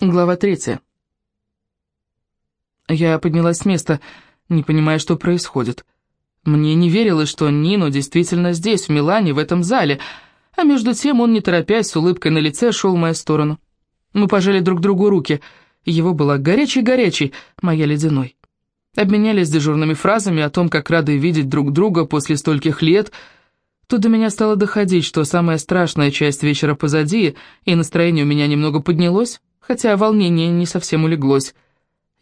Глава третья. Я поднялась с места, не понимая, что происходит. Мне не верилось, что Нино действительно здесь, в Милане, в этом зале, а между тем он, не торопясь, с улыбкой на лице, шел в мою сторону. Мы пожали друг другу руки. Его была горячей-горячей, моя ледяной. Обменялись дежурными фразами о том, как рады видеть друг друга после стольких лет. Тут до меня стало доходить, что самая страшная часть вечера позади, и настроение у меня немного поднялось хотя волнение не совсем улеглось.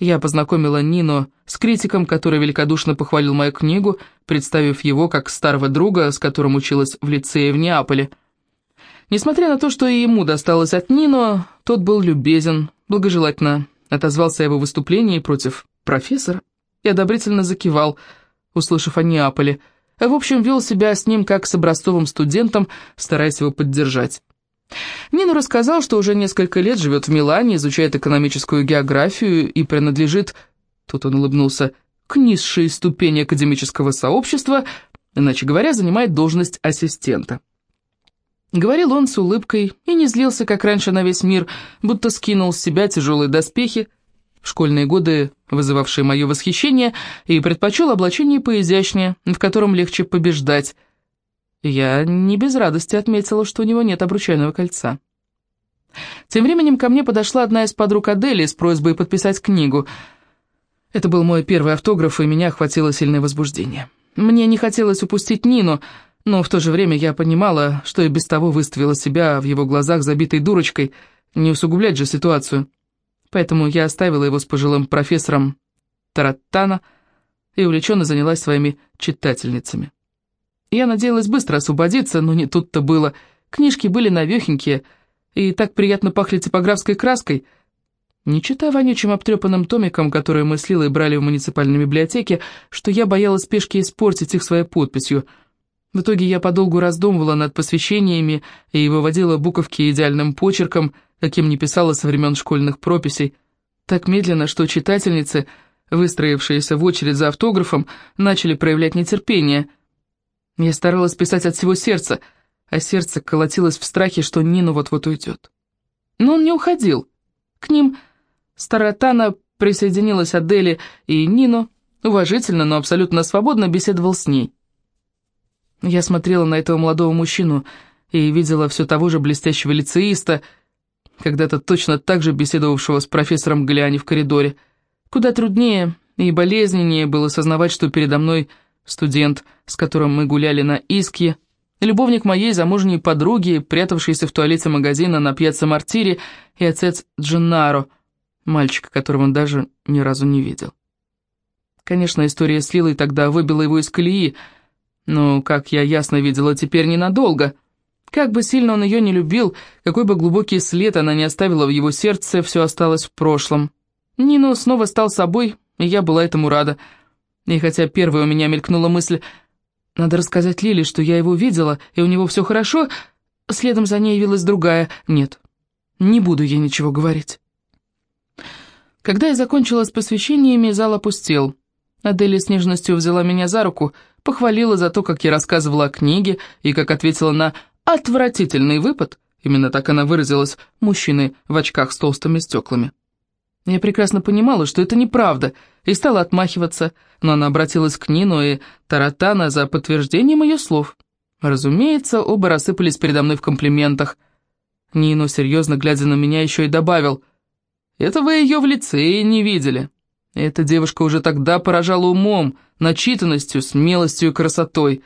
Я познакомила Нино с критиком, который великодушно похвалил мою книгу, представив его как старого друга, с которым училась в лицее в Неаполе. Несмотря на то, что и ему досталось от Нино, тот был любезен, благожелательно отозвался его выступлении против профессора и одобрительно закивал, услышав о Неаполе. В общем, вел себя с ним как с образцовым студентом, стараясь его поддержать. Нину рассказал, что уже несколько лет живет в Милане, изучает экономическую географию и принадлежит, тут он улыбнулся, к низшей ступени академического сообщества, иначе говоря, занимает должность ассистента. Говорил он с улыбкой и не злился, как раньше, на весь мир, будто скинул с себя тяжелые доспехи, в школьные годы вызывавшие мое восхищение, и предпочел облачение поизящнее, в котором легче побеждать, я не без радости отметила, что у него нет обручального кольца. Тем временем ко мне подошла одна из подруг Адели с просьбой подписать книгу. Это был мой первый автограф, и меня охватило сильное возбуждение. Мне не хотелось упустить Нину, но в то же время я понимала, что и без того выставила себя в его глазах забитой дурочкой, не усугублять же ситуацию. Поэтому я оставила его с пожилым профессором Тараттана и увлеченно занялась своими читательницами. Я надеялась быстро освободиться, но не тут-то было. Книжки были навехенькие, и так приятно пахли типографской краской. Не читая вонючим обтрепанным томиком, который мы с Лилой брали в муниципальной библиотеке, что я боялась спешки испортить их своей подписью. В итоге я подолгу раздумывала над посвящениями и выводила буковки идеальным почерком, каким не писала со времен школьных прописей. Так медленно, что читательницы, выстроившиеся в очередь за автографом, начали проявлять нетерпение — я старалась писать от всего сердца, а сердце колотилось в страхе, что Нину вот-вот уйдет. Но он не уходил. К ним Старотана присоединилась Адели, и Нину уважительно, но абсолютно свободно беседовал с ней. Я смотрела на этого молодого мужчину и видела все того же блестящего лицеиста, когда-то точно так же беседовавшего с профессором Галиани в коридоре. Куда труднее и болезненнее было сознавать, что передо мной – студент, с которым мы гуляли на Иске, любовник моей замужней подруги, прятавшийся в туалете магазина на пьяце Мартире, и отец Дженнаро, мальчика, которого он даже ни разу не видел. Конечно, история с Лилой тогда выбила его из колеи, но, как я ясно видела, теперь ненадолго. Как бы сильно он ее не любил, какой бы глубокий след она не оставила в его сердце, все осталось в прошлом. Нину снова стал собой, и я была этому рада — и хотя первой у меня мелькнула мысль, надо рассказать Лиле, что я его видела, и у него все хорошо, следом за ней явилась другая. Нет, не буду ей ничего говорить. Когда я закончила с посвящениями, зал опустел. Аделия с нежностью взяла меня за руку, похвалила за то, как я рассказывала о книге, и как ответила на «отвратительный выпад», именно так она выразилась, мужчины в очках с толстыми стеклами. Я прекрасно понимала, что это неправда, и стала отмахиваться, но она обратилась к Нину и Таратана за подтверждением ее слов. Разумеется, оба рассыпались передо мной в комплиментах. Нину, серьезно глядя на меня, еще и добавил, «Это вы ее в лице не видели». Эта девушка уже тогда поражала умом, начитанностью, смелостью и красотой.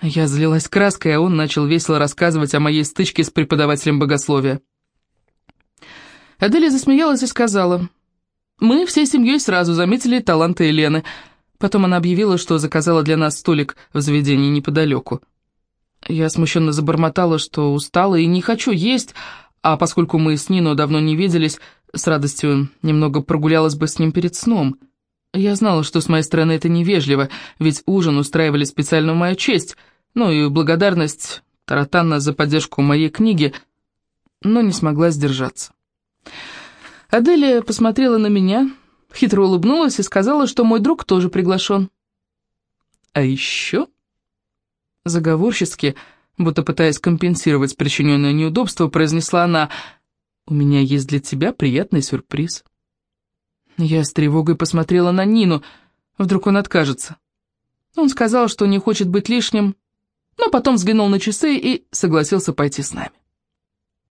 Я злилась краской, а он начал весело рассказывать о моей стычке с преподавателем богословия. Аделия засмеялась и сказала, «Мы всей семьей сразу заметили таланты Елены». Потом она объявила, что заказала для нас столик в заведении неподалеку. Я смущенно забормотала, что устала и не хочу есть, а поскольку мы с Нино давно не виделись, с радостью немного прогулялась бы с ним перед сном. Я знала, что с моей стороны это невежливо, ведь ужин устраивали специально в мою честь, ну и благодарность Таратанна за поддержку моей книги, но не смогла сдержаться. Аделия посмотрела на меня, хитро улыбнулась и сказала, что мой друг тоже приглашен. А еще, заговорчески, будто пытаясь компенсировать причиненное неудобство, произнесла она, У меня есть для тебя приятный сюрприз». Я с тревогой посмотрела на Нину. Вдруг он откажется. Он сказал, что не хочет быть лишним, но потом взглянул на часы и согласился пойти с нами.